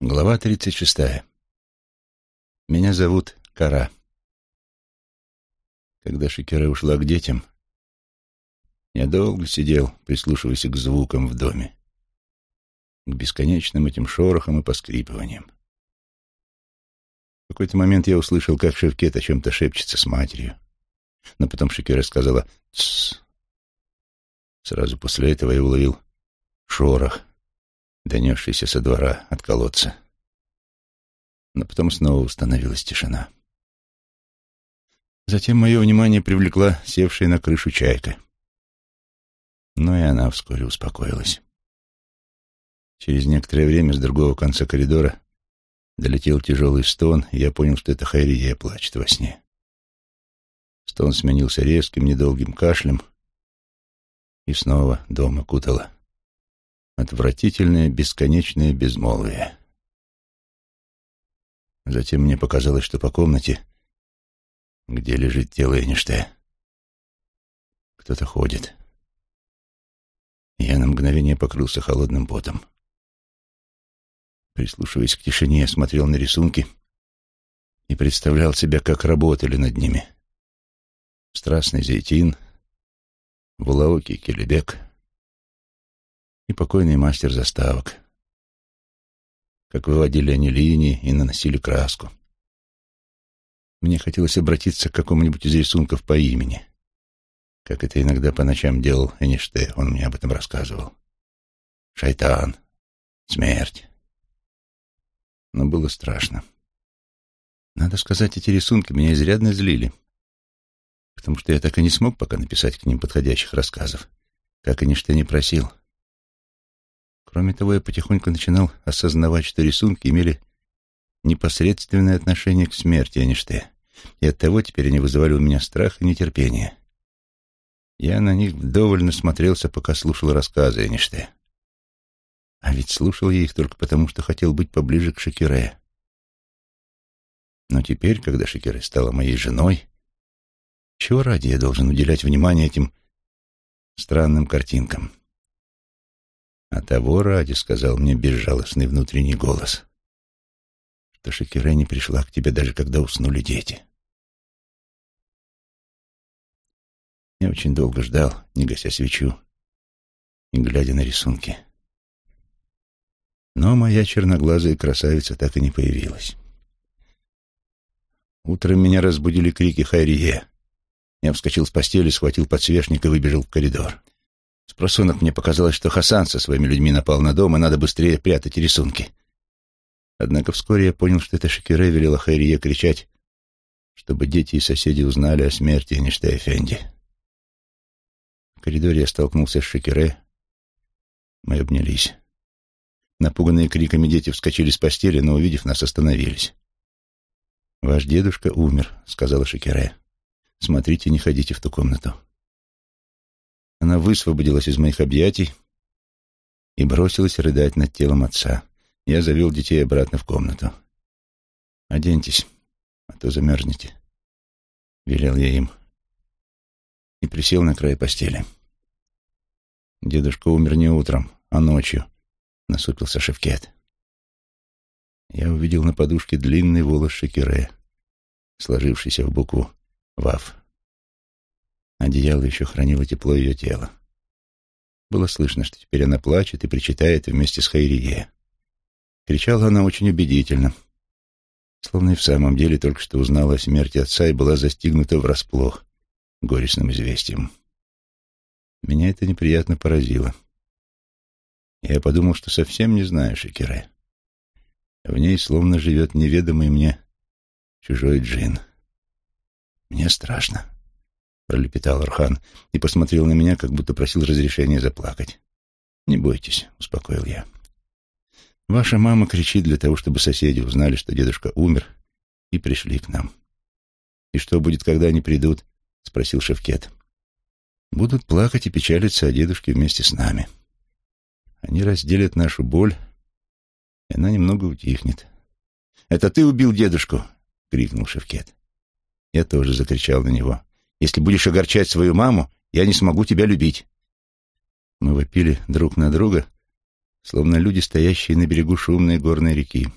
Глава 36. Меня зовут Кара. Когда Шикера ушла к детям, я долго сидел, прислушиваясь к звукам в доме, к бесконечным этим шорохам и поскрипываниям. В какой-то момент я услышал, как Шевкет о чем-то шепчется с матерью, но потом Шикера сказала «Тссс». Сразу после этого я уловил шорох, донесшийся со двора от колодца. Но потом снова установилась тишина. Затем мое внимание привлекла севшая на крышу чайка. Но и она вскоре успокоилась. Через некоторое время с другого конца коридора долетел тяжелый стон, и я понял, что это Хайрия плачет во сне. Стон сменился резким, недолгим кашлем, и снова дом окутало Отвратительное, бесконечное безмолвие. Затем мне показалось, что по комнате, где лежит тело Эйнштейна, кто-то ходит. Я на мгновение покрылся холодным потом. Прислушиваясь к тишине, я смотрел на рисунки и представлял себя, как работали над ними. Страстный Зейтин, Булаоки Келебек — и покойный мастер заставок. Как выводили они линии и наносили краску. Мне хотелось обратиться к какому-нибудь из рисунков по имени, как это иногда по ночам делал Эништей, он мне об этом рассказывал. Шайтан, смерть. Но было страшно. Надо сказать, эти рисунки меня изрядно злили, потому что я так и не смог пока написать к ним подходящих рассказов, как Эништей не просил. Кроме того, я потихоньку начинал осознавать, что рисунки имели непосредственное отношение к смерти, а что. И оттого теперь они вызывали у меня страх и нетерпение. Я на них вдоволь насмотрелся, пока слушал рассказы Ниште. А ведь слушал я их только потому, что хотел быть поближе к Шакире. Но теперь, когда Шакире стала моей женой, чего ради я должен уделять внимание этим странным картинкам? А того ради, — сказал мне безжалостный внутренний голос, — что Шакире не пришла к тебе даже когда уснули дети. Я очень долго ждал, не гася свечу и глядя на рисунки. Но моя черноглазая красавица так и не появилась. Утром меня разбудили крики «Хайрие!». Я вскочил с постели, схватил подсвечник и выбежал в коридор. С просунок мне показалось, что Хасан со своими людьми напал на дом, и надо быстрее прятать рисунки. Однако вскоре я понял, что это Шакире велела Хайрие кричать, чтобы дети и соседи узнали о смерти Эништей Фенди. В коридоре я столкнулся с Шакире. Мы обнялись. Напуганные криками дети вскочили с постели, но, увидев нас, остановились. «Ваш дедушка умер», — сказала Шакире. «Смотрите, не ходите в ту комнату». Она высвободилась из моих объятий и бросилась рыдать над телом отца. Я завел детей обратно в комнату. «Оденьтесь, а то замерзнете», — велел я им. И присел на край постели. Дедушка умер не утром, а ночью, — насупился Шевкет. Я увидел на подушке длинный волос Шекире, сложившийся в букву «Вав». Одеяло еще хранило тепло ее тела. Было слышно, что теперь она плачет и причитает вместе с Хайрие. Кричала она очень убедительно, словно и в самом деле только что узнала о смерти отца и была застигнута врасплох горестным известием. Меня это неприятно поразило. Я подумал, что совсем не знаю Шекире. В ней словно живет неведомый мне чужой джин. Мне страшно пролепетал Архан и посмотрел на меня, как будто просил разрешения заплакать. «Не бойтесь», — успокоил я. «Ваша мама кричит для того, чтобы соседи узнали, что дедушка умер, и пришли к нам». «И что будет, когда они придут?» — спросил Шевкет. «Будут плакать и печалиться о дедушке вместе с нами. Они разделят нашу боль, и она немного утихнет». «Это ты убил дедушку?» — крикнул Шевкет. Я тоже закричал на него. Если будешь огорчать свою маму, я не смогу тебя любить». Мы вопили друг на друга, словно люди, стоящие на берегу шумной горной реки.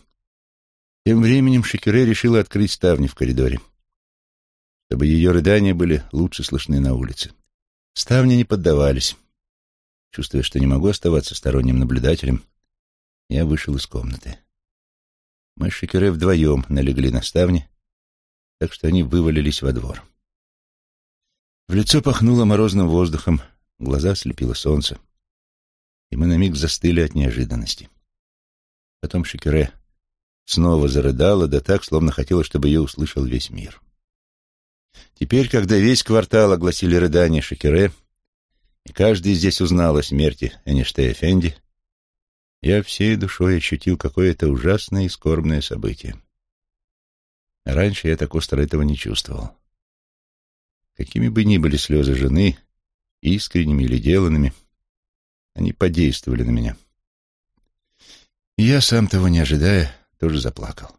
Тем временем Шекюре решила открыть ставни в коридоре, чтобы ее рыдания были лучше слышны на улице. Ставни не поддавались. Чувствуя, что не могу оставаться сторонним наблюдателем, я вышел из комнаты. Мы с Шекюре вдвоем налегли на ставни, так что они вывалились во двор. В лицо пахнуло морозным воздухом, глаза слепило солнце, и мы на миг застыли от неожиданности. Потом Шекюре снова зарыдала, да так, словно хотела, чтобы ее услышал весь мир. Теперь, когда весь квартал огласили рыдания Шекюре, и каждый здесь узнал о смерти Эништея Фенди, я всей душой ощутил какое-то ужасное и скорбное событие. Раньше я так остро этого не чувствовал. Какими бы ни были слезы жены, искренними или деланными, они подействовали на меня. Я, сам того не ожидая, тоже заплакал.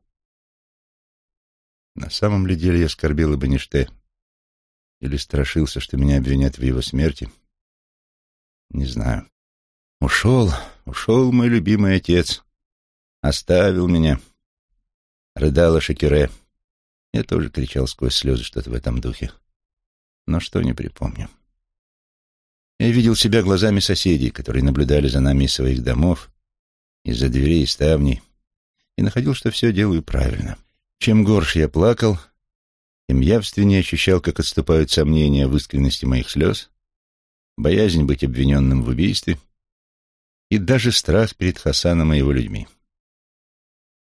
На самом ли деле я скорбел об Эништея? Или страшился, что меня обвинят в его смерти? Не знаю. Ушел, ушел мой любимый отец. Оставил меня. Рыдала Шакире. Я тоже кричал сквозь слезы что-то в этом духе. Но что не припомню. Я видел себя глазами соседей, которые наблюдали за нами из своих домов, из-за дверей и ставней, и находил, что все делаю правильно. Чем горше я плакал, тем явственнее ощущал, как отступают сомнения в искренности моих слез, боязнь быть обвиненным в убийстве и даже страх перед Хасаном и его людьми.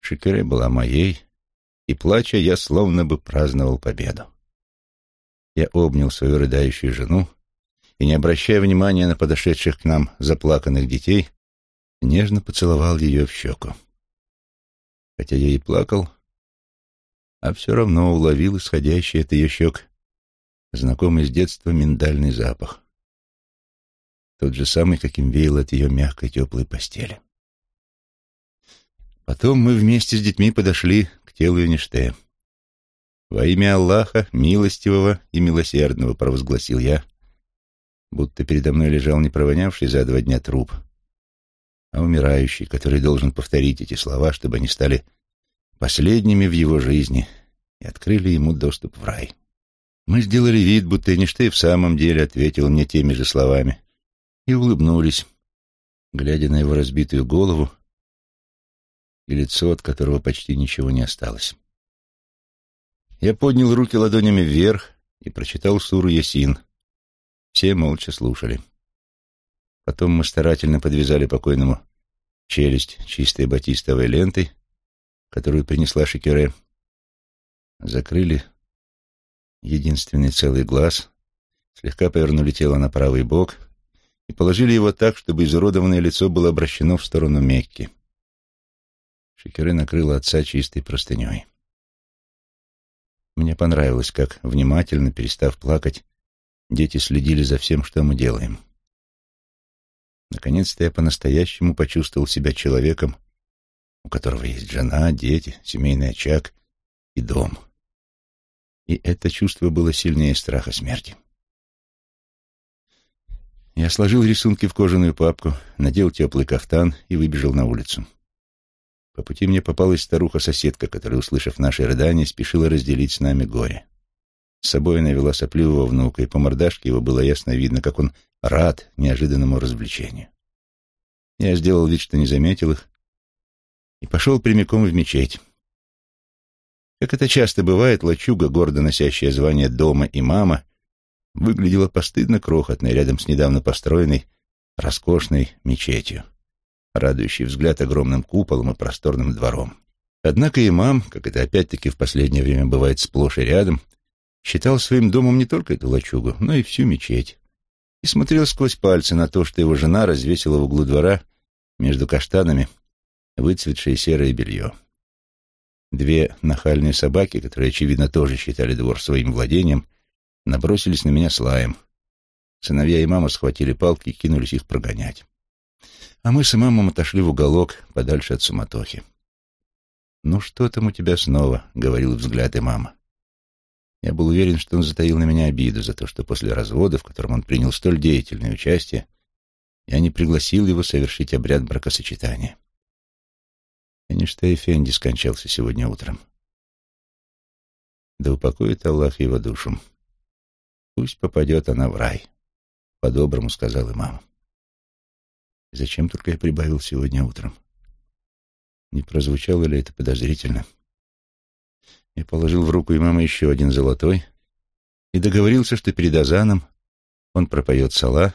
Шикаре была моей, и, плача, я словно бы праздновал победу. Я обнял свою рыдающую жену и, не обращая внимания на подошедших к нам заплаканных детей, нежно поцеловал ее в щеку. Хотя я и плакал, а все равно уловил исходящий от ее щек знакомый с детства миндальный запах. Тот же самый, каким веял от ее мягкой теплой постели. Потом мы вместе с детьми подошли к телу Эништея. «Во имя Аллаха, милостивого и милосердного», — провозгласил я, будто передо мной лежал не провонявший за два дня труп, а умирающий, который должен повторить эти слова, чтобы они стали последними в его жизни и открыли ему доступ в рай. Мы сделали вид, будто Эйнштейн в самом деле ответил мне теми же словами, и улыбнулись, глядя на его разбитую голову и лицо, от которого почти ничего не осталось. Я поднял руки ладонями вверх и прочитал суру Ясин. Все молча слушали. Потом мы старательно подвязали покойному челюсть чистой батистовой лентой, которую принесла Шекере, закрыли единственный целый глаз, слегка повернули тело на правый бок и положили его так, чтобы изуродованное лицо было обращено в сторону Мекки. Шекере накрыла отца чистой простыней. Мне понравилось, как, внимательно, перестав плакать, дети следили за всем, что мы делаем. Наконец-то я по-настоящему почувствовал себя человеком, у которого есть жена, дети, семейный очаг и дом. И это чувство было сильнее страха смерти. Я сложил рисунки в кожаную папку, надел теплый кафтан и выбежал на улицу. По пути мне попалась старуха-соседка, которая, услышав наши рыдания, спешила разделить с нами горе. С собой она вела сопливого внука, и по мордашке его было ясно видно, как он рад неожиданному развлечению. Я сделал вид, что не заметил их, и пошел прямиком в мечеть. Как это часто бывает, лачуга, гордо носящая звание дома и мама, выглядела постыдно крохотной рядом с недавно построенной роскошной мечетью, радующей взгляд огромным куполом и просторным двором. Однако имам, как это опять-таки в последнее время бывает сплошь и рядом, считал своим домом не только эту лачугу, но и всю мечеть, и смотрел сквозь пальцы на то, что его жена развесила в углу двора между каштанами выцветшее серое белье. Две нахальные собаки, которые, очевидно, тоже считали двор своим владением, набросились на меня с лаем. Сыновья и мама схватили палки и кинулись их прогонять. А мы с мамом отошли в уголок, подальше от суматохи. «Ну что там у тебя снова?» — говорил взгляд и мама. Я был уверен, что он затаил на меня обиду за то, что после развода, в котором он принял столь деятельное участие, я не пригласил его совершить обряд бракосочетания. Эништей Фенди скончался сегодня утром. Да упокоит Аллах его душу. Пусть попадет она в рай. По-доброму сказал имам. Зачем только я прибавил сегодня утром? Не прозвучало ли это подозрительно? Я положил в руку имама еще один золотой и договорился, что перед азаном он пропоет сала,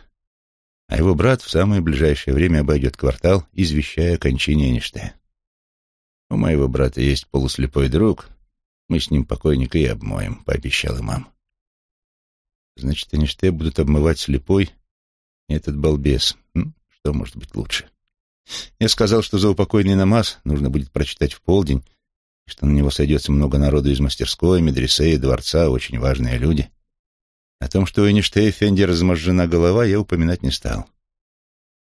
а его брат в самое ближайшее время обойдет квартал, извещая о кончине Эйнштейна. У моего брата есть полуслепой друг, мы с ним покойника и обмоем, — пообещал имам. Значит, Эйнштейн будут обмывать слепой и этот балбес. Что может быть лучше? Я сказал, что за упокойный намаз нужно будет прочитать в полдень, и что на него сойдется много народу из мастерской, медресе и дворца, очень важные люди. О том, что у Эйнштейна Фенди разможжена голова, я упоминать не стал.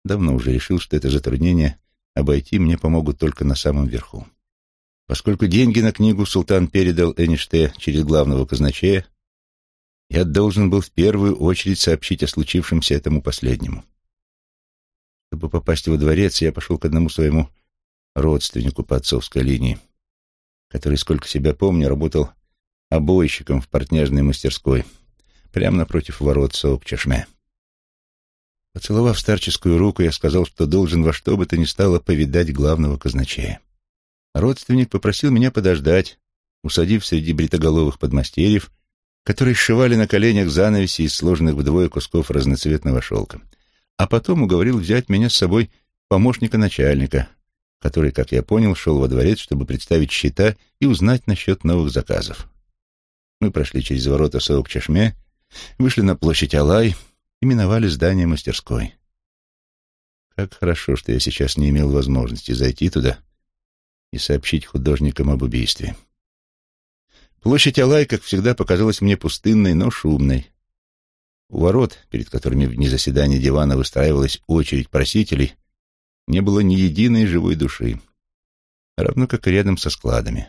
Давно уже решил, что это затруднение обойти мне помогут только на самом верху. Поскольку деньги на книгу султан передал Эйнштейн через главного казначея, я должен был в первую очередь сообщить о случившемся этому последнему. Чтобы попасть во дворец, я пошел к одному своему родственнику по отцовской линии, который, сколько себя помню, работал обойщиком в портняжной мастерской, прямо напротив ворот Соок-Чешме. Поцеловав старческую руку, я сказал, что должен во что бы то ни стало повидать главного казначея. Родственник попросил меня подождать, усадив среди бритоголовых подмастерьев, которые сшивали на коленях занавеси из сложенных вдвое кусков разноцветного шелка а потом уговорил взять меня с собой помощника начальника, который, как я понял, шел во дворец, чтобы представить счета и узнать насчет новых заказов. Мы прошли через ворота Саук-Чашме, вышли на площадь Алай и миновали здание мастерской. Как хорошо, что я сейчас не имел возможности зайти туда и сообщить художникам об убийстве. Площадь Алай, как всегда, показалась мне пустынной, но шумной. У ворот, перед которыми в дни заседания дивана выстраивалась очередь просителей, не было ни единой живой души, равно как и рядом со складами.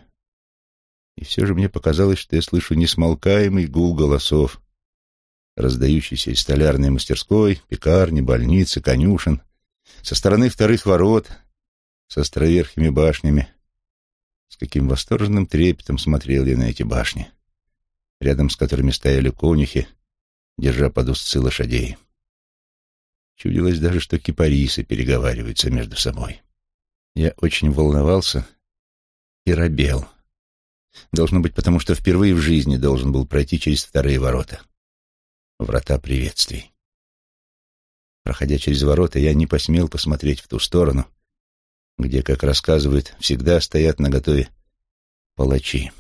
И все же мне показалось, что я слышу несмолкаемый гул голосов, раздающийся из столярной мастерской, пекарни, больницы, конюшен, со стороны вторых ворот, с островерхими башнями. С каким восторженным трепетом смотрел я на эти башни, рядом с которыми стояли конюхи, держа под узцы лошадей. Чудилось даже, что кипарисы переговариваются между собой. Я очень волновался и робел. Должно быть, потому что впервые в жизни должен был пройти через вторые ворота. Врата приветствий. Проходя через ворота, я не посмел посмотреть в ту сторону, где, как рассказывают, всегда стоят наготове палачи.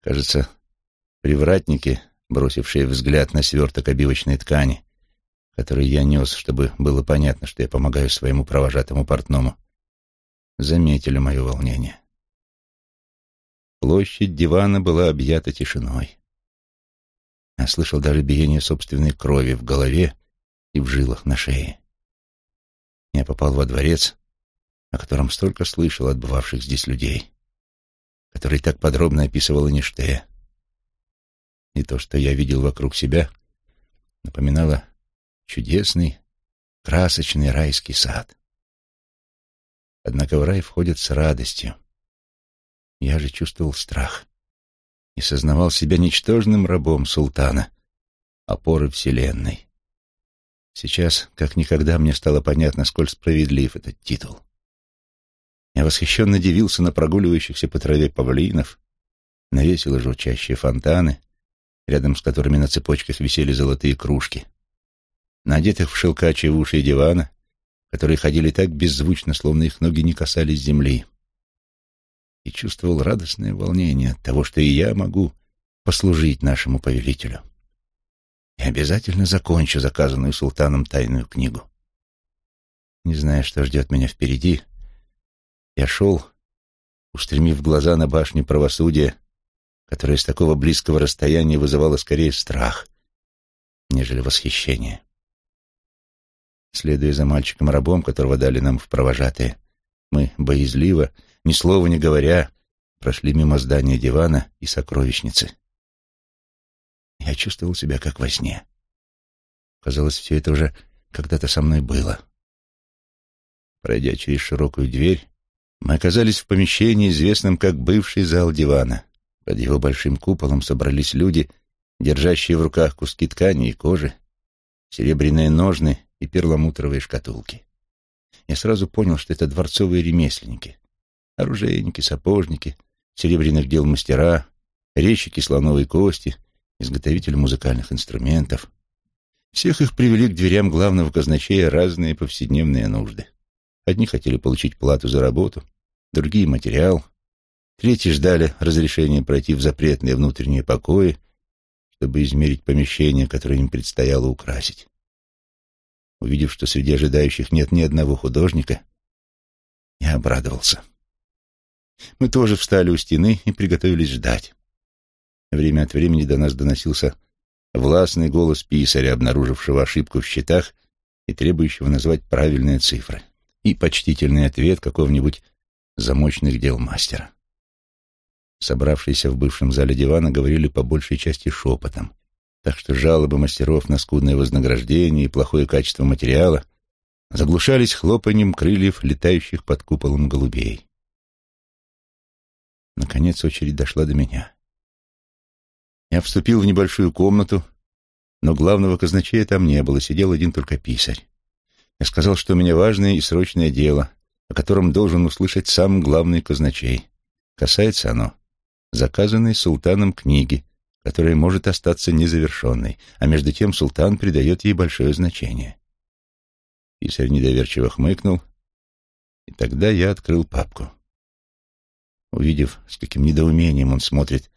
Кажется, привратники бросившие взгляд на сверток обивочной ткани, который я нес, чтобы было понятно, что я помогаю своему провожатому портному, заметили мое волнение. Площадь дивана была объята тишиной. Я слышал даже биение собственной крови в голове и в жилах на шее. Я попал во дворец, о котором столько слышал от бывавших здесь людей, который так подробно описывал Эништея, и то, что я видел вокруг себя, напоминало чудесный, красочный райский сад. Однако в рай входят с радостью. Я же чувствовал страх и сознавал себя ничтожным рабом султана, опоры вселенной. Сейчас, как никогда, мне стало понятно, сколь справедлив этот титул. Я восхищенно дивился на прогуливающихся по траве павлинов, на весело журчащие фонтаны, рядом с которыми на цепочках висели золотые кружки, на одетых в шелкачие уши дивана, которые ходили так беззвучно, словно их ноги не касались земли, и чувствовал радостное волнение от того, что и я могу послужить нашему повелителю. И обязательно закончу заказанную султаном тайную книгу. Не зная, что ждет меня впереди, я шел, устремив глаза на башню правосудия, которое с такого близкого расстояния вызывало скорее страх, нежели восхищение. Следуя за мальчиком-рабом, которого дали нам в провожатые, мы боязливо, ни слова не говоря, прошли мимо здания дивана и сокровищницы. Я чувствовал себя как во сне. Казалось, все это уже когда-то со мной было. Пройдя через широкую дверь, мы оказались в помещении, известном как бывший зал дивана. Под его большим куполом собрались люди, держащие в руках куски ткани и кожи, серебряные ножны и перламутровые шкатулки. Я сразу понял, что это дворцовые ремесленники, оружейники, сапожники, серебряных дел мастера, резчики слоновой кости, изготовители музыкальных инструментов. Всех их привели к дверям главного казначея разные повседневные нужды. Одни хотели получить плату за работу, другие — материал, третьи ждали разрешения пройти в запретные внутренние покои, чтобы измерить помещение, которое им предстояло украсить. Увидев, что среди ожидающих нет ни одного художника, я обрадовался. Мы тоже встали у стены и приготовились ждать. Время от времени до нас доносился властный голос писаря, обнаружившего ошибку в счетах и требующего назвать правильные цифры, и почтительный ответ какого-нибудь замочных дел мастера. Собравшиеся в бывшем зале дивана говорили по большей части шепотом, так что жалобы мастеров на скудное вознаграждение и плохое качество материала заглушались хлопанием крыльев, летающих под куполом голубей. Наконец очередь дошла до меня. Я вступил в небольшую комнату, но главного казначея там не было, сидел один только писарь. Я сказал, что у меня важное и срочное дело, о котором должен услышать сам главный казначей. Касается оно заказанной султаном книги, которая может остаться незавершенной, а между тем султан придает ей большое значение. Писарь недоверчиво хмыкнул, и тогда я открыл папку. Увидев, с каким недоумением он смотрит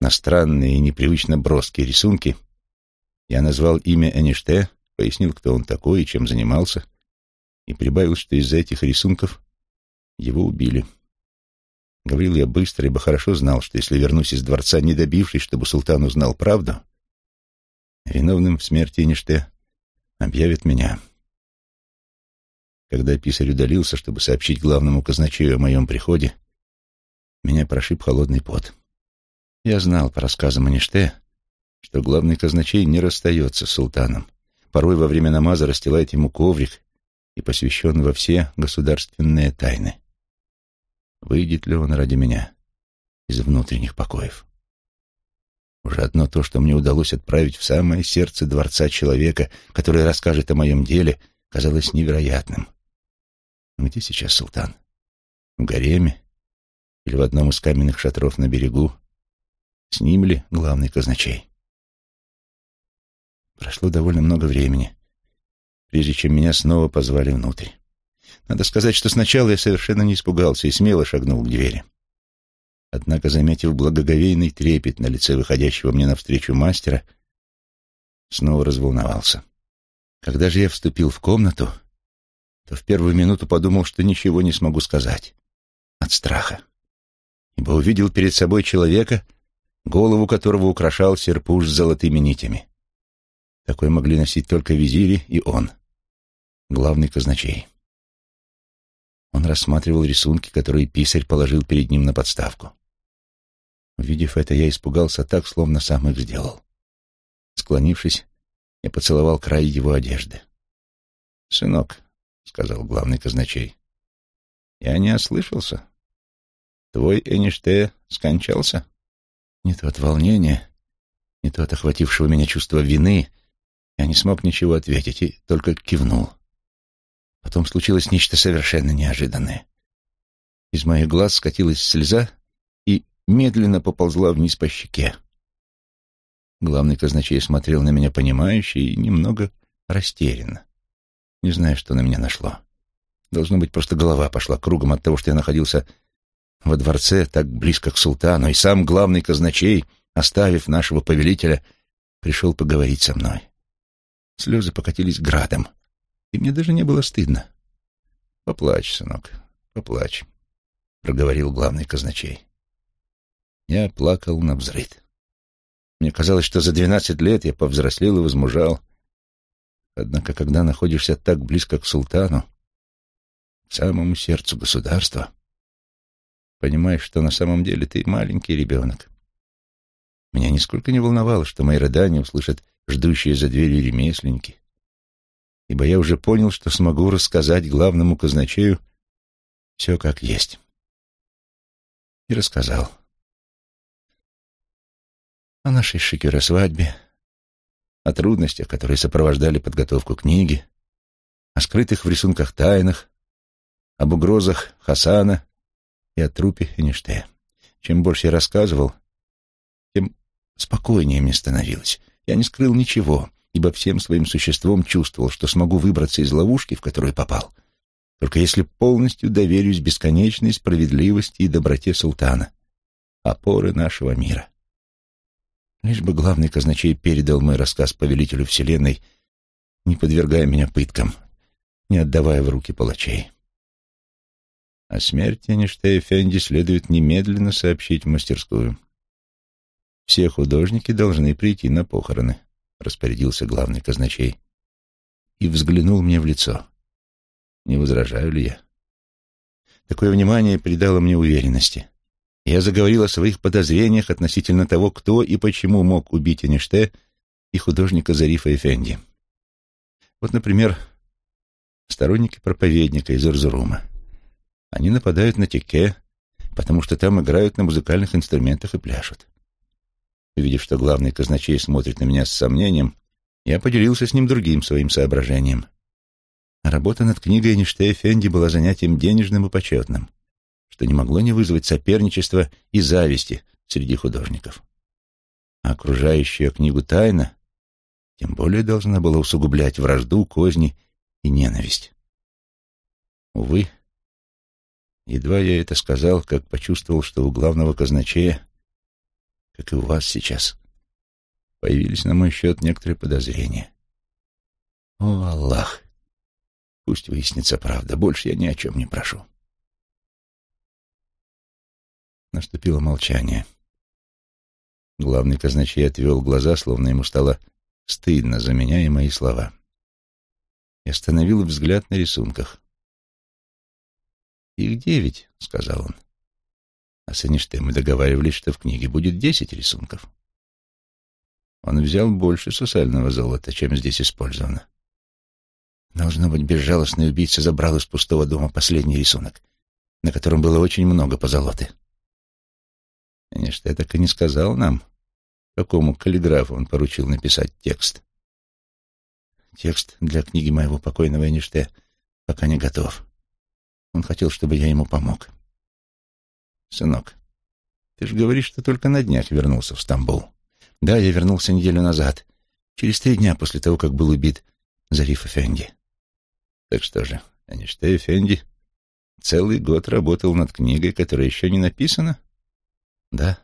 на странные и непривычно броские рисунки, я назвал имя Эниште, пояснил, кто он такой и чем занимался, и прибавил, что из-за этих рисунков его убили. Говорил я быстро, ибо хорошо знал, что если вернусь из дворца, не добившись, чтобы султан узнал правду, виновным в смерти Эниште объявят меня. Когда писарь удалился, чтобы сообщить главному казначею о моем приходе, меня прошиб холодный пот. Я знал по рассказам Аниште, что главный казначей не расстается с султаном. Порой во время намаза расстилает ему коврик и посвящен во все государственные тайны. Выйдет ли он ради меня из внутренних покоев? Уже одно то, что мне удалось отправить в самое сердце дворца человека, который расскажет о моем деле, казалось невероятным. Где сейчас султан? В гареме? или в одном из каменных шатров на берегу, с ним ли главный казначей. Прошло довольно много времени, прежде чем меня снова позвали внутрь. Надо сказать, что сначала я совершенно не испугался и смело шагнул к двери. Однако, заметив благоговейный трепет на лице выходящего мне навстречу мастера, снова разволновался. Когда же я вступил в комнату, то в первую минуту подумал, что ничего не смогу сказать от страха ибо увидел перед собой человека, голову которого украшал серпуш с золотыми нитями. Такой могли носить только визири и он, главный казначей. Он рассматривал рисунки, которые писарь положил перед ним на подставку. Увидев это, я испугался так, словно сам их сделал. Склонившись, я поцеловал край его одежды. «Сынок», — сказал главный казначей, — «я не ослышался. Твой Эниште скончался? Не то от волнения, не то от охватившего меня чувства вины. Я не смог ничего ответить и только кивнул. Потом случилось нечто совершенно неожиданное. Из моих глаз скатилась слеза и медленно поползла вниз по щеке. Главный казначей смотрел на меня понимающе и немного растерянно. Не знаю, что на меня нашло. Должно быть, просто голова пошла кругом от того, что я находился во дворце, так близко к султану, и сам главный казначей, оставив нашего повелителя, пришел поговорить со мной. Слезы покатились градом, и мне даже не было стыдно. «Поплачь, сынок, поплачь», — проговорил главный казначей. Я плакал на взрыд. Мне казалось, что за двенадцать лет я повзрослел и возмужал. Однако, когда находишься так близко к султану, к самому сердцу государства, понимаешь, что на самом деле ты маленький ребенок. Меня нисколько не волновало, что мои рыдания услышат ждущие за дверью ремесленники. Ибо я уже понял, что смогу рассказать главному казначею все как есть. И рассказал. О нашей шикера свадьбе, о трудностях, которые сопровождали подготовку книги, о скрытых в рисунках тайнах, об угрозах Хасана и о трупе Эништея. Чем больше я рассказывал, тем спокойнее мне становилось. Я не скрыл ничего, ибо всем своим существом чувствовал, что смогу выбраться из ловушки, в которую попал, только если полностью доверюсь бесконечной справедливости и доброте султана, опоры нашего мира. Лишь бы главный казначей передал мой рассказ повелителю Вселенной, не подвергая меня пыткам, не отдавая в руки палачей. О смерти Эништея Фенди следует немедленно сообщить в мастерскую. Все художники должны прийти на похороны, распорядился главный казначей. И взглянул мне в лицо. Не возражаю ли я? Такое внимание придало мне уверенности. Я заговорил о своих подозрениях относительно того, кто и почему мог убить Эништея и художника Зарифа Эфенди. Вот, например, сторонники проповедника из Эрзурума. Они нападают на Теке, потому что там играют на музыкальных инструментах и пляшут. Увидев, что главный казначей смотрит на меня с сомнением, я поделился с ним другим своим соображением. Работа над книгой Эйнштейн Фенди была занятием денежным и почетным, что не могло не вызвать соперничества и зависти среди художников. А окружающая книгу тайна тем более должна была усугублять вражду, козни и ненависть. Увы, едва я это сказал, как почувствовал, что у главного казначея как и у вас сейчас, появились на мой счет некоторые подозрения. О, Аллах! Пусть выяснится правда, больше я ни о чем не прошу. Наступило молчание. Главный казначей отвел глаза, словно ему стало стыдно за меня и мои слова. И остановил взгляд на рисунках. «Их девять», — сказал он. А с Эйнштейном мы договаривались, что в книге будет десять рисунков. Он взял больше сусального золота, чем здесь использовано. Должно быть, безжалостный убийца забрал из пустого дома последний рисунок, на котором было очень много позолоты. Конечно, так и не сказал нам, какому каллиграфу он поручил написать текст. Текст для книги моего покойного Эйнштейна пока не готов. Он хотел, чтобы я ему помог. — Сынок, ты же говоришь, что только на днях вернулся в Стамбул. Да, я вернулся неделю назад, через три дня после того, как был убит Зариф Эфенди. Так что же, Эништей Эфенди целый год работал над книгой, которая еще не написана? Да.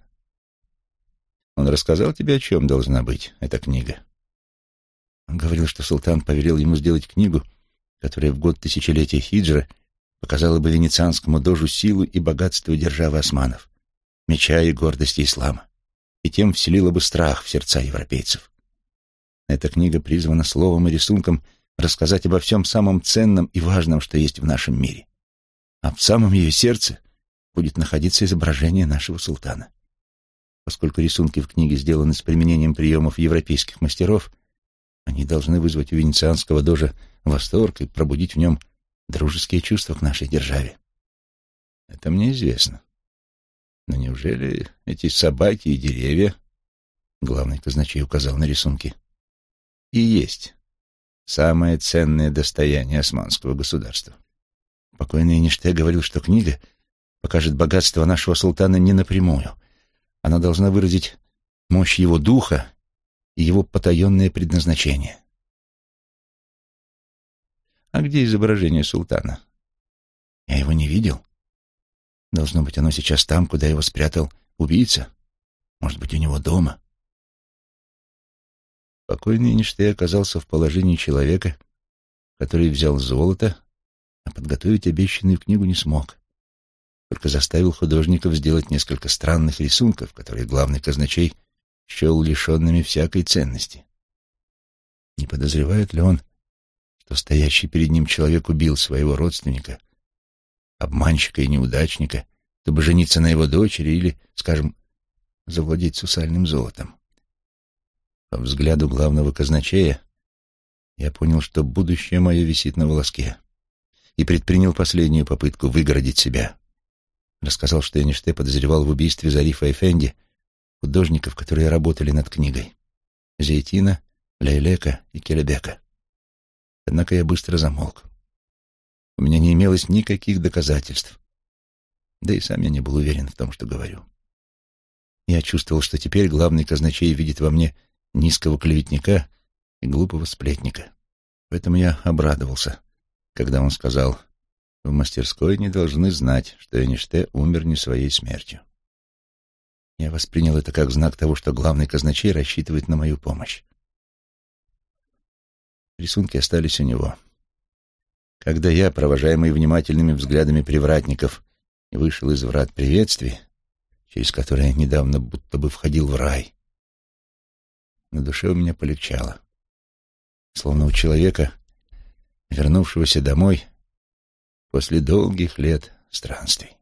Он рассказал тебе, о чем должна быть эта книга? Он говорил, что султан повелел ему сделать книгу, которая в год тысячелетия хиджра показала бы венецианскому дожу силу и богатство державы османов, меча и гордости ислама, и тем вселила бы страх в сердца европейцев. Эта книга призвана словом и рисунком рассказать обо всем самом ценном и важном, что есть в нашем мире. А в самом ее сердце будет находиться изображение нашего султана. Поскольку рисунки в книге сделаны с применением приемов европейских мастеров, они должны вызвать у венецианского дожа восторг и пробудить в нем дружеские чувства к нашей державе. Это мне известно. Но неужели эти собаки и деревья, главный казначей указал на рисунки, и есть самое ценное достояние османского государства? Покойный Ништей говорил, что книга покажет богатство нашего султана не напрямую. Она должна выразить мощь его духа и его потаенное предназначение. А где изображение султана? Я его не видел. Должно быть, оно сейчас там, куда его спрятал убийца. Может быть, у него дома. Покойный Эйнштейн оказался в положении человека, который взял золото, а подготовить обещанную книгу не смог. Только заставил художников сделать несколько странных рисунков, которые главный казначей счел лишенными всякой ценности. Не подозревает ли он, что стоящий перед ним человек убил своего родственника, обманщика и неудачника, чтобы жениться на его дочери или, скажем, завладеть сусальным золотом. По взгляду главного казначея, Я понял, что будущее мое висит на волоске, и предпринял последнюю попытку выгородить себя. Рассказал, что Эништей подозревал в убийстве Зарифа Эфенди художников, которые работали над книгой. Зейтина, Лейлека и Келебека. Однако я быстро замолк. У меня не имелось никаких доказательств. Да и сам я не был уверен в том, что говорю. Я чувствовал, что теперь главный казначей видит во мне низкого клеветника и глупого сплетника. Поэтому я обрадовался, когда он сказал, «В мастерской не должны знать, что Эниште умер не своей смертью». Я воспринял это как знак того, что главный казначей рассчитывает на мою помощь. Рисунки остались у него. Когда я, провожаемый внимательными взглядами привратников, вышел из врат приветствий, через которые недавно будто бы входил в рай, на душе у меня полегчало. Словно у человека, вернувшегося домой после долгих лет странствий.